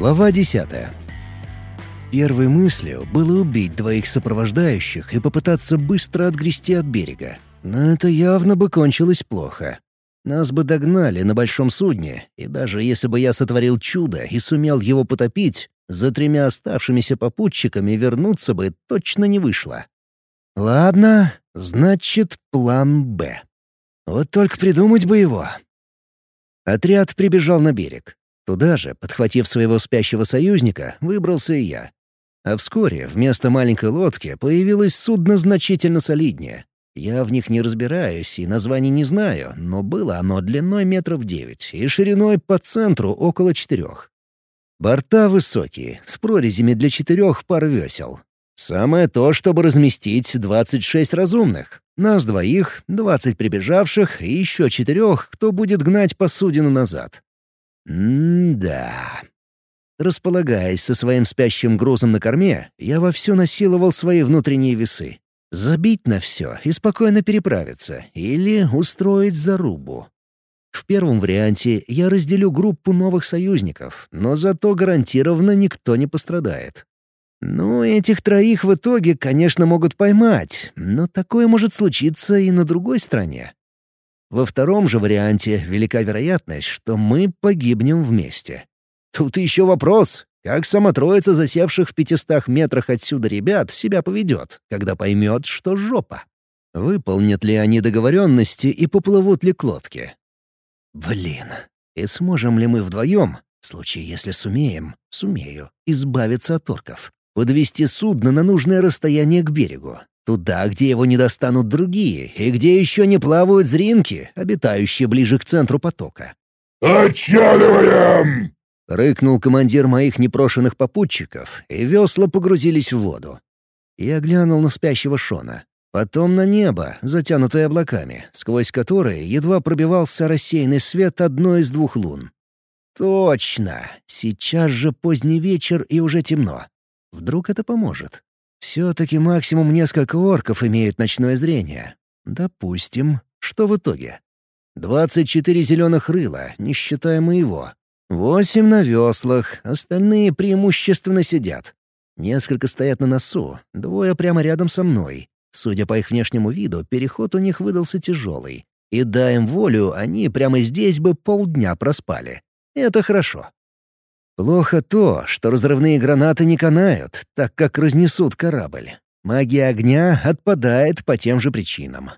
Глава 10. Первой мыслью было убить двоих сопровождающих и попытаться быстро отгрести от берега. Но это явно бы кончилось плохо. Нас бы догнали на большом судне, и даже если бы я сотворил чудо и сумел его потопить, за тремя оставшимися попутчиками вернуться бы точно не вышло. Ладно, значит, план «Б». Вот только придумать бы его. Отряд прибежал на берег. Туда же, подхватив своего спящего союзника, выбрался и я. А вскоре вместо маленькой лодки появилось судно значительно солиднее. Я в них не разбираюсь и названий не знаю, но было оно длиной метров девять и шириной по центру около четырех. Борта высокие, с прорезями для четырех пар весел. Самое то, чтобы разместить 26 разумных. Нас двоих, 20 прибежавших и еще четырех, кто будет гнать посудину назад. М-да. Располагаясь со своим спящим грузом на корме, я вовсю насиловал свои внутренние весы. Забить на все и спокойно переправиться, или устроить зарубу. В первом варианте я разделю группу новых союзников, но зато гарантированно никто не пострадает. Ну, этих троих в итоге, конечно, могут поймать, но такое может случиться и на другой стороне. Во втором же варианте велика вероятность, что мы погибнем вместе. Тут еще вопрос, как сама троица засевших в пятистах метрах отсюда ребят себя поведет, когда поймет, что жопа. Выполнят ли они договоренности и поплывут ли к лодке? Блин, и сможем ли мы вдвоем, в случае если сумеем, сумею, избавиться от орков, подвести судно на нужное расстояние к берегу, Туда, где его не достанут другие, и где еще не плавают зринки, обитающие ближе к центру потока. «Отчаливаем!» — рыкнул командир моих непрошенных попутчиков, и весла погрузились в воду. Я глянул на спящего Шона. Потом на небо, затянутое облаками, сквозь которые едва пробивался рассеянный свет одной из двух лун. «Точно! Сейчас же поздний вечер и уже темно. Вдруг это поможет?» Все-таки максимум несколько орков имеют ночное зрение. Допустим. Что в итоге? Двадцать четыре зеленых рыла, не считая моего. Восемь на веслах, остальные преимущественно сидят. Несколько стоят на носу, двое прямо рядом со мной. Судя по их внешнему виду, переход у них выдался тяжелый. И дай им волю, они прямо здесь бы полдня проспали. Это хорошо. Плохо то, что разрывные гранаты не канают, так как разнесут корабль. Магия огня отпадает по тем же причинам.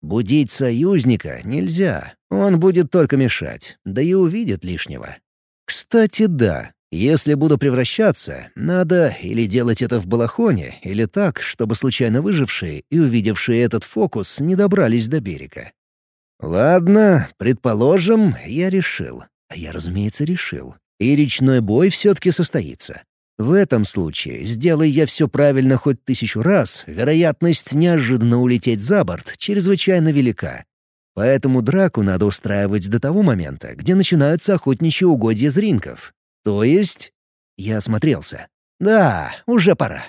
Будить союзника нельзя, он будет только мешать, да и увидит лишнего. Кстати, да, если буду превращаться, надо или делать это в балахоне, или так, чтобы случайно выжившие и увидевшие этот фокус не добрались до берега. Ладно, предположим, я решил. А я, разумеется, решил. И речной бой все-таки состоится. В этом случае, сделай я все правильно хоть тысячу раз, вероятность неожиданно улететь за борт чрезвычайно велика. Поэтому драку надо устраивать до того момента, где начинаются охотничьи угодья зринков. То есть... Я осмотрелся. Да, уже пора.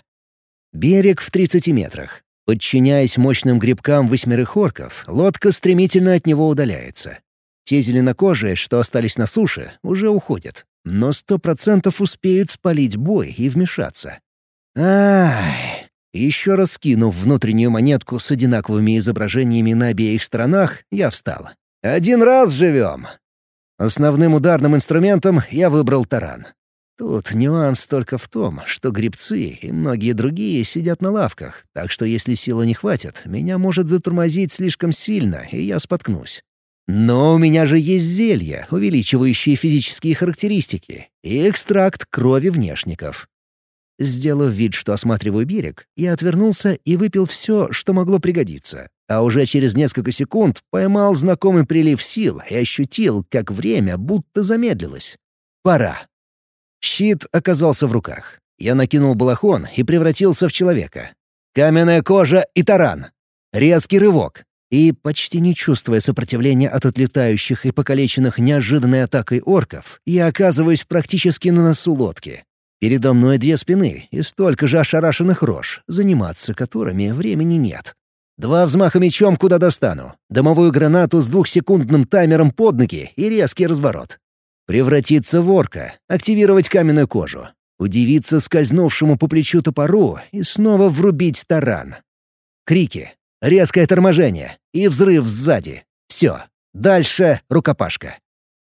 Берег в 30 метрах. Подчиняясь мощным грибкам восьмерых орков, лодка стремительно от него удаляется. Те зеленокожие, что остались на суше, уже уходят но сто процентов успеют спалить бой и вмешаться. Ай! Еще раз скинув внутреннюю монетку с одинаковыми изображениями на обеих сторонах, я встал. «Один раз живем!» Основным ударным инструментом я выбрал таран. Тут нюанс только в том, что грибцы и многие другие сидят на лавках, так что если силы не хватит, меня может затормозить слишком сильно, и я споткнусь. Но у меня же есть зелья, увеличивающие физические характеристики, и экстракт крови внешников. Сделав вид, что осматриваю берег, я отвернулся и выпил все, что могло пригодиться. А уже через несколько секунд поймал знакомый прилив сил и ощутил, как время будто замедлилось. Пора. Щит оказался в руках. Я накинул балахон и превратился в человека. Каменная кожа и таран. Резкий рывок. И, почти не чувствуя сопротивления от отлетающих и покалеченных неожиданной атакой орков, я оказываюсь практически на носу лодки. Передо мной две спины и столько же ошарашенных рож, заниматься которыми времени нет. Два взмаха мечом куда достану, дымовую гранату с двухсекундным таймером под ноги и резкий разворот. Превратиться в орка, активировать каменную кожу, удивиться скользнувшему по плечу топору и снова врубить таран. Крики, резкое торможение и взрыв сзади. Все. Дальше рукопашка.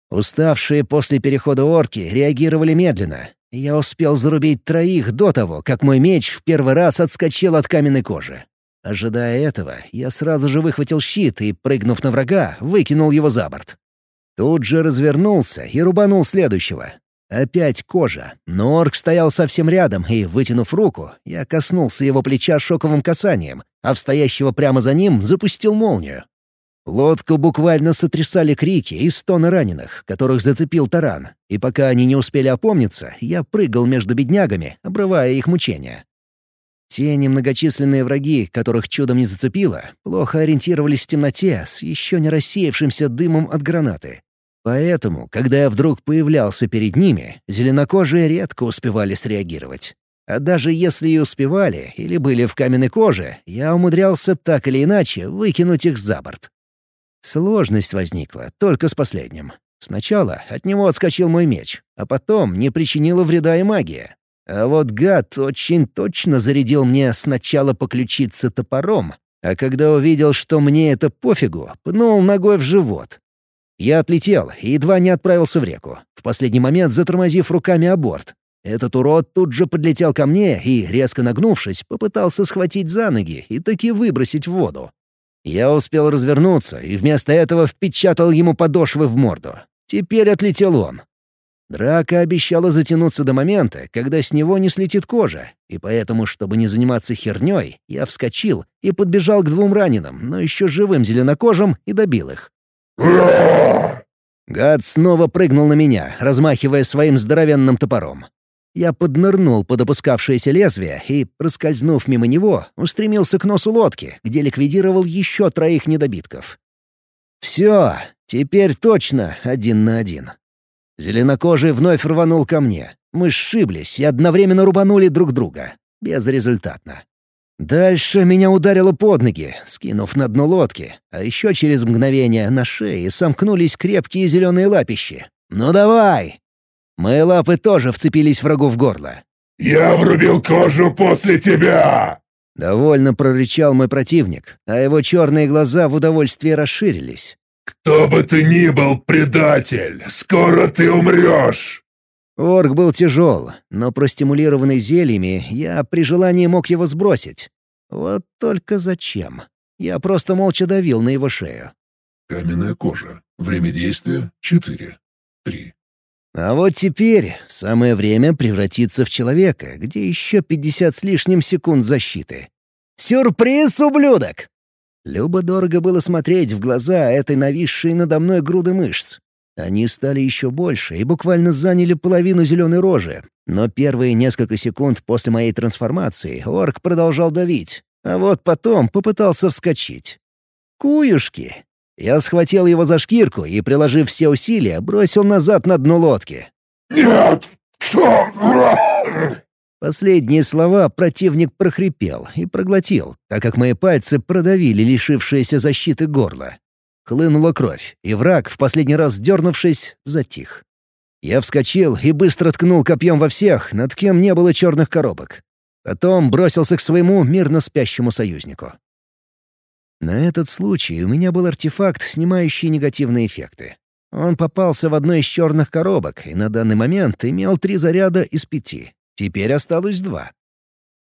Уставшие после перехода орки реагировали медленно. Я успел зарубить троих до того, как мой меч в первый раз отскочил от каменной кожи. Ожидая этого, я сразу же выхватил щит и, прыгнув на врага, выкинул его за борт. Тут же развернулся и рубанул следующего. Опять кожа, но орк стоял совсем рядом, и, вытянув руку, я коснулся его плеча шоковым касанием, а в стоящего прямо за ним запустил молнию. Лодку буквально сотрясали крики и стоны раненых, которых зацепил таран, и пока они не успели опомниться, я прыгал между беднягами, обрывая их мучения. Те немногочисленные враги, которых чудом не зацепило, плохо ориентировались в темноте с еще не рассеявшимся дымом от гранаты. Поэтому, когда я вдруг появлялся перед ними, зеленокожие редко успевали среагировать. А даже если и успевали или были в каменной коже, я умудрялся так или иначе выкинуть их за борт. Сложность возникла только с последним. Сначала от него отскочил мой меч, а потом не причинила вреда и магия. А вот гад очень точно зарядил мне сначала по ключице топором, а когда увидел, что мне это пофигу, пнул ногой в живот. Я отлетел и едва не отправился в реку, в последний момент затормозив руками о борт. Этот урод тут же подлетел ко мне и, резко нагнувшись, попытался схватить за ноги и таки выбросить в воду. Я успел развернуться и вместо этого впечатал ему подошвы в морду. Теперь отлетел он. Драка обещала затянуться до момента, когда с него не слетит кожа, и поэтому, чтобы не заниматься херней, я вскочил и подбежал к двум раненым, но еще живым зеленокожим, и добил их. Гад снова прыгнул на меня, размахивая своим здоровенным топором. Я поднырнул под опускавшееся лезвие и, проскользнув мимо него, устремился к носу лодки, где ликвидировал еще троих недобитков. «Все, теперь точно один на один». Зеленокожий вновь рванул ко мне. Мы сшиблись и одновременно рубанули друг друга. Безрезультатно. Дальше меня ударило под ноги, скинув на дно лодки, а еще через мгновение на шее сомкнулись крепкие зеленые лапищи. «Ну давай!» Мои лапы тоже вцепились врагу в горло. «Я врубил кожу после тебя!» Довольно прорычал мой противник, а его черные глаза в удовольствии расширились. «Кто бы ты ни был, предатель, скоро ты умрешь!» Орк был тяжел, но простимулированный зельями я при желании мог его сбросить. Вот только зачем? Я просто молча давил на его шею. Каменная кожа. Время действия — четыре. Три. А вот теперь самое время превратиться в человека, где еще пятьдесят с лишним секунд защиты. «Сюрприз, ублюдок!» Любо-дорого было смотреть в глаза этой нависшей надо мной груды мышц. Они стали еще больше и буквально заняли половину зеленой рожи. Но первые несколько секунд после моей трансформации орк продолжал давить, а вот потом попытался вскочить. «Куюшки!» Я схватил его за шкирку и, приложив все усилия, бросил назад на дно лодки. «Нет! Кто?» Последние слова противник прохрипел и проглотил, так как мои пальцы продавили лишившееся защиты горло. Хлынула кровь, и враг, в последний раз дернувшись, затих. Я вскочил и быстро ткнул копьем во всех, над кем не было черных коробок. Потом бросился к своему мирно спящему союзнику. На этот случай у меня был артефакт, снимающий негативные эффекты. Он попался в одну из черных коробок и на данный момент имел три заряда из пяти. Теперь осталось два.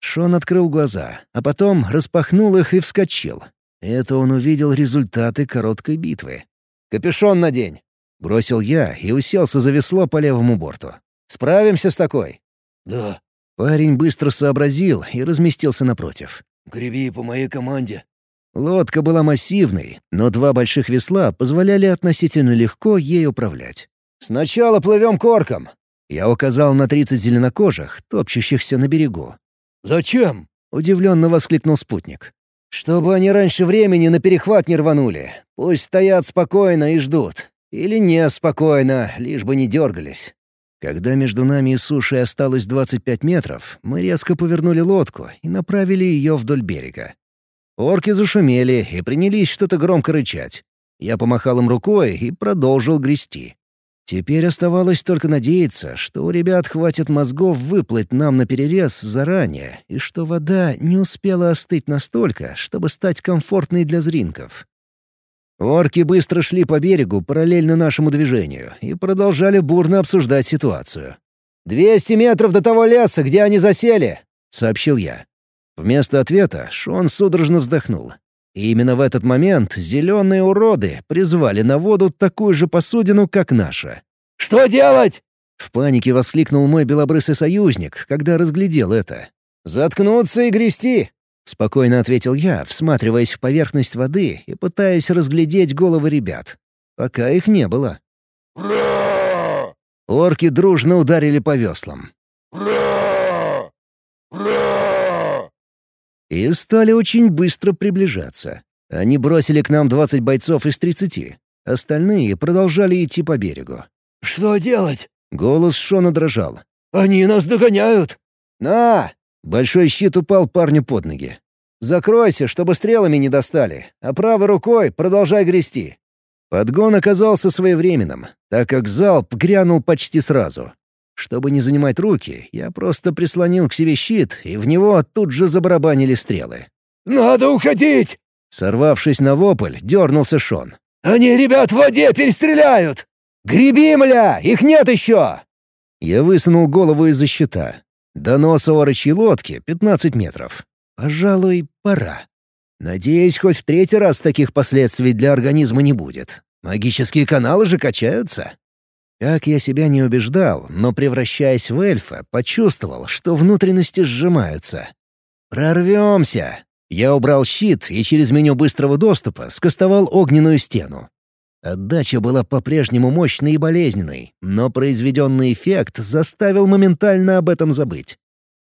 Шон открыл глаза, а потом распахнул их и вскочил. Это он увидел результаты короткой битвы. «Капюшон надень!» — бросил я и уселся за весло по левому борту. «Справимся с такой?» «Да». Парень быстро сообразил и разместился напротив. «Греби по моей команде». Лодка была массивной, но два больших весла позволяли относительно легко ей управлять. «Сначала плывем корком!» Я указал на тридцать зеленокожих, топчущихся на берегу. «Зачем?» — удивленно воскликнул спутник. «Чтобы они раньше времени на перехват не рванули. Пусть стоят спокойно и ждут. Или не спокойно, лишь бы не дергались». Когда между нами и сушей осталось 25 метров, мы резко повернули лодку и направили ее вдоль берега. Орки зашумели и принялись что-то громко рычать. Я помахал им рукой и продолжил грести. Теперь оставалось только надеяться, что у ребят хватит мозгов выплыть нам на перерез заранее, и что вода не успела остыть настолько, чтобы стать комфортной для зринков. Орки быстро шли по берегу параллельно нашему движению и продолжали бурно обсуждать ситуацию. «Двести метров до того леса, где они засели!» — сообщил я. Вместо ответа Шон судорожно вздохнул. И именно в этот момент зеленые уроды призвали на воду такую же посудину, как наша. «Что делать?» В панике воскликнул мой белобрысый союзник, когда разглядел это. «Заткнуться и грести!» — спокойно ответил я, всматриваясь в поверхность воды и пытаясь разглядеть головы ребят. Пока их не было. Орки дружно ударили по веслам. И стали очень быстро приближаться. Они бросили к нам 20 бойцов из 30. Остальные продолжали идти по берегу. «Что делать?» Голос Шона дрожал. «Они нас догоняют!» «На!» Большой щит упал парню под ноги. «Закройся, чтобы стрелами не достали, а правой рукой продолжай грести». Подгон оказался своевременным, так как залп грянул почти сразу. Чтобы не занимать руки, я просто прислонил к себе щит, и в него тут же забарабанили стрелы. «Надо уходить!» Сорвавшись на вопль, дернулся Шон. «Они ребят в воде перестреляют!» «Греби, мля! Их нет еще!» Я высунул голову из-за щита. До носа орочьей лодки — 15 метров. Пожалуй, пора. Надеюсь, хоть в третий раз таких последствий для организма не будет. Магические каналы же качаются. Как я себя не убеждал, но превращаясь в эльфа, почувствовал, что внутренности сжимаются. «Прорвемся!» Я убрал щит и через меню быстрого доступа скостовал огненную стену. Отдача была по-прежнему мощной и болезненной, но произведенный эффект заставил моментально об этом забыть.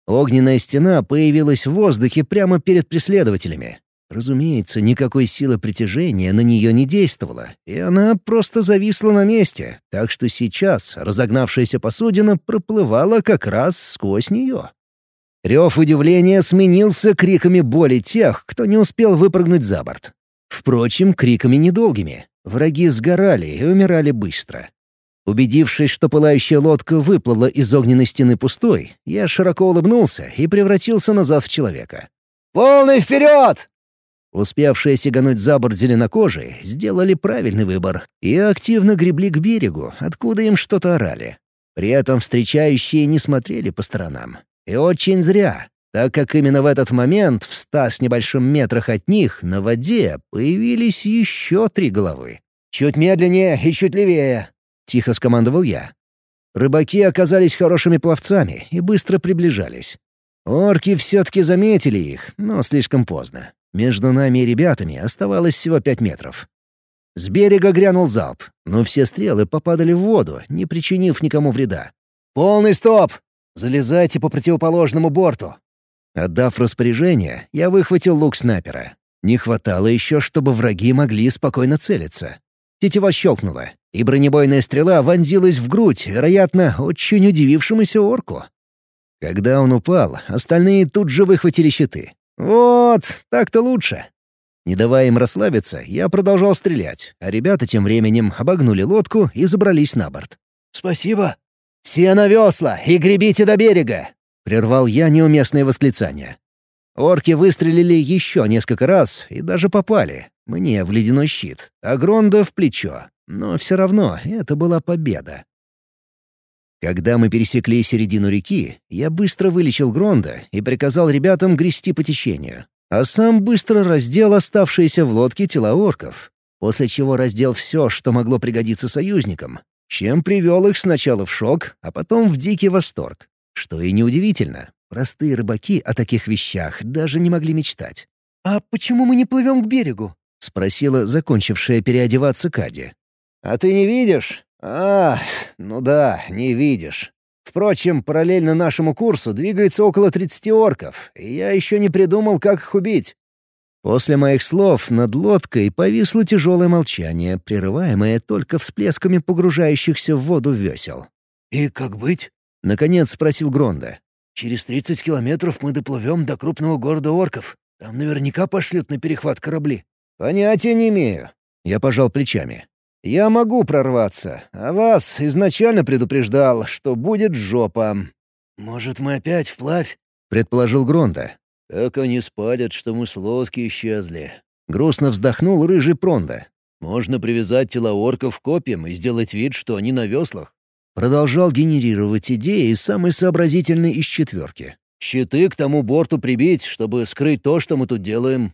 Огненная стена появилась в воздухе прямо перед преследователями. Разумеется, никакой силы притяжения на нее не действовало, и она просто зависла на месте, так что сейчас разогнавшаяся посудина проплывала как раз сквозь нее. Рев удивления сменился криками боли тех, кто не успел выпрыгнуть за борт. Впрочем, криками недолгими. Враги сгорали и умирали быстро. Убедившись, что пылающая лодка выплыла из огненной стены пустой, я широко улыбнулся и превратился назад в человека. «Полный вперед!» Успевшие сигануть за борт зеленокожие сделали правильный выбор и активно гребли к берегу, откуда им что-то орали. При этом встречающие не смотрели по сторонам. И очень зря так как именно в этот момент в ста с небольшим метрах от них на воде появились еще три головы. «Чуть медленнее и чуть левее», — тихо скомандовал я. Рыбаки оказались хорошими пловцами и быстро приближались. Орки все-таки заметили их, но слишком поздно. Между нами и ребятами оставалось всего пять метров. С берега грянул залп, но все стрелы попадали в воду, не причинив никому вреда. «Полный стоп! Залезайте по противоположному борту. Отдав распоряжение, я выхватил лук снайпера. Не хватало еще, чтобы враги могли спокойно целиться. Тетива щелкнула, и бронебойная стрела вонзилась в грудь, вероятно, очень удивившемуся орку. Когда он упал, остальные тут же выхватили щиты. «Вот, так-то лучше». Не давая им расслабиться, я продолжал стрелять, а ребята тем временем обогнули лодку и забрались на борт. «Спасибо». «Все на весла и гребите до берега!» — прервал я неуместное восклицание. Орки выстрелили еще несколько раз и даже попали. Мне в ледяной щит, а Гронда в плечо. Но все равно это была победа. Когда мы пересекли середину реки, я быстро вылечил Гронда и приказал ребятам грести по течению, а сам быстро раздел оставшиеся в лодке тела орков, после чего раздел все, что могло пригодиться союзникам, чем привел их сначала в шок, а потом в дикий восторг. Что и неудивительно, простые рыбаки о таких вещах даже не могли мечтать. «А почему мы не плывем к берегу?» — спросила закончившая переодеваться Кади. «А ты не видишь? А, ну да, не видишь. Впрочем, параллельно нашему курсу двигается около 30 орков, и я еще не придумал, как их убить». После моих слов над лодкой повисло тяжелое молчание, прерываемое только всплесками погружающихся в воду весел. «И как быть?» — наконец спросил Гронда. «Через тридцать километров мы доплывем до крупного города орков. Там наверняка пошлют на перехват корабли». «Понятия не имею». Я пожал плечами. Я могу прорваться, а вас изначально предупреждал, что будет жопа». «Может, мы опять вплавь?» — предположил Гронда. «Так они спалят, что мы с лоски исчезли». Грустно вздохнул рыжий Пронда. «Можно привязать тела орков копьям и сделать вид, что они на веслах». Продолжал генерировать идеи самый сообразительный из четверки. «Щиты к тому борту прибить, чтобы скрыть то, что мы тут делаем.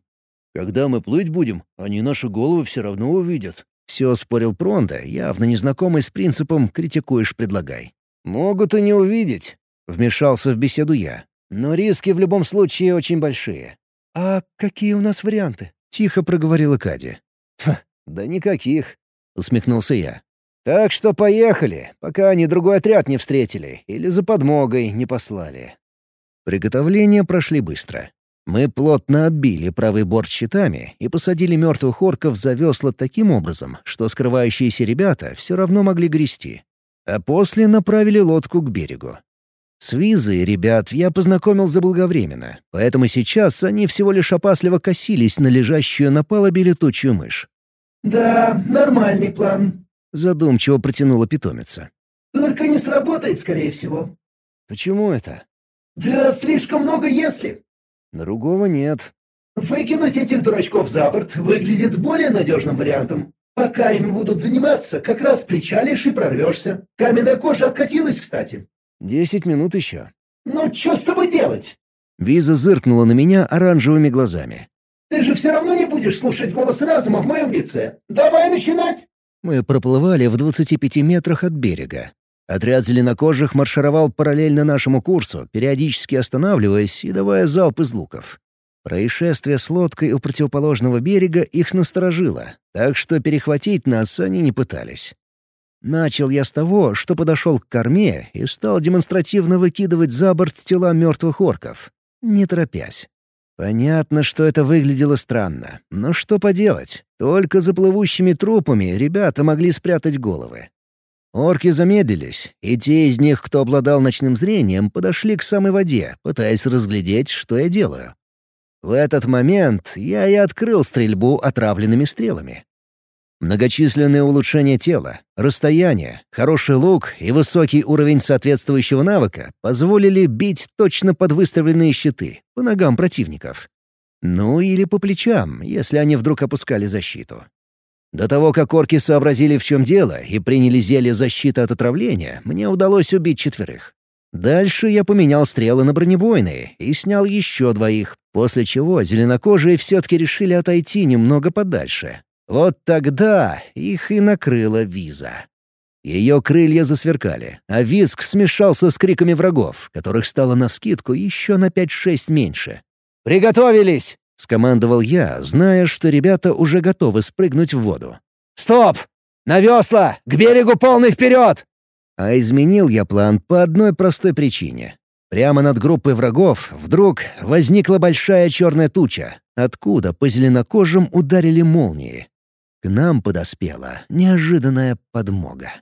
Когда мы плыть будем, они наши головы все равно увидят». Все спорил Пронда, явно незнакомый с принципом «критикуешь, предлагай». «Могут и не увидеть», — вмешался в беседу я. «Но риски в любом случае очень большие». «А какие у нас варианты?» — тихо проговорила Кади. «Да никаких», — усмехнулся я. «Так что поехали, пока они другой отряд не встретили или за подмогой не послали». Приготовления прошли быстро. Мы плотно оббили правый борт щитами и посадили мертвых орков за весла таким образом, что скрывающиеся ребята все равно могли грести. А после направили лодку к берегу. С визой ребят я познакомил заблаговременно, поэтому сейчас они всего лишь опасливо косились на лежащую на палубе летучую мышь. «Да, нормальный план», — задумчиво протянула питомица. «Только не сработает, скорее всего». «Почему это?» «Да слишком много «если». Другого нет. Выкинуть этих дурачков за борт выглядит более надежным вариантом. Пока им будут заниматься, как раз причалишь и прорвешься. Каменная кожа откатилась, кстати. Десять минут еще. Ну, что с тобой делать? Виза зыркнула на меня оранжевыми глазами. Ты же все равно не будешь слушать голос разума в моем лице. Давай начинать. Мы проплывали в 25 метрах от берега. Отряд зеленокожих маршировал параллельно нашему курсу, периодически останавливаясь и давая залп из луков. Происшествие с лодкой у противоположного берега их насторожило, так что перехватить нас они не пытались. Начал я с того, что подошел к корме и стал демонстративно выкидывать за борт тела мертвых орков, не торопясь. Понятно, что это выглядело странно, но что поделать? Только за плывущими трупами ребята могли спрятать головы. Орки замедлились, и те из них, кто обладал ночным зрением, подошли к самой воде, пытаясь разглядеть, что я делаю. В этот момент я и открыл стрельбу отравленными стрелами. Многочисленные улучшения тела, расстояние, хороший лук и высокий уровень соответствующего навыка позволили бить точно под выставленные щиты, по ногам противников. Ну или по плечам, если они вдруг опускали защиту. До того, как орки сообразили, в чем дело, и приняли зелье защиты от отравления, мне удалось убить четверых. Дальше я поменял стрелы на бронебойные и снял еще двоих, после чего зеленокожие все-таки решили отойти немного подальше. Вот тогда их и накрыла виза. Ее крылья засверкали, а визг смешался с криками врагов, которых стало навскидку еще на 5-6 меньше. «Приготовились!» — скомандовал я, зная, что ребята уже готовы спрыгнуть в воду. «Стоп! На весла! К берегу полный вперед!» А изменил я план по одной простой причине. Прямо над группой врагов вдруг возникла большая черная туча, откуда по зеленокожим ударили молнии. К нам подоспела неожиданная подмога.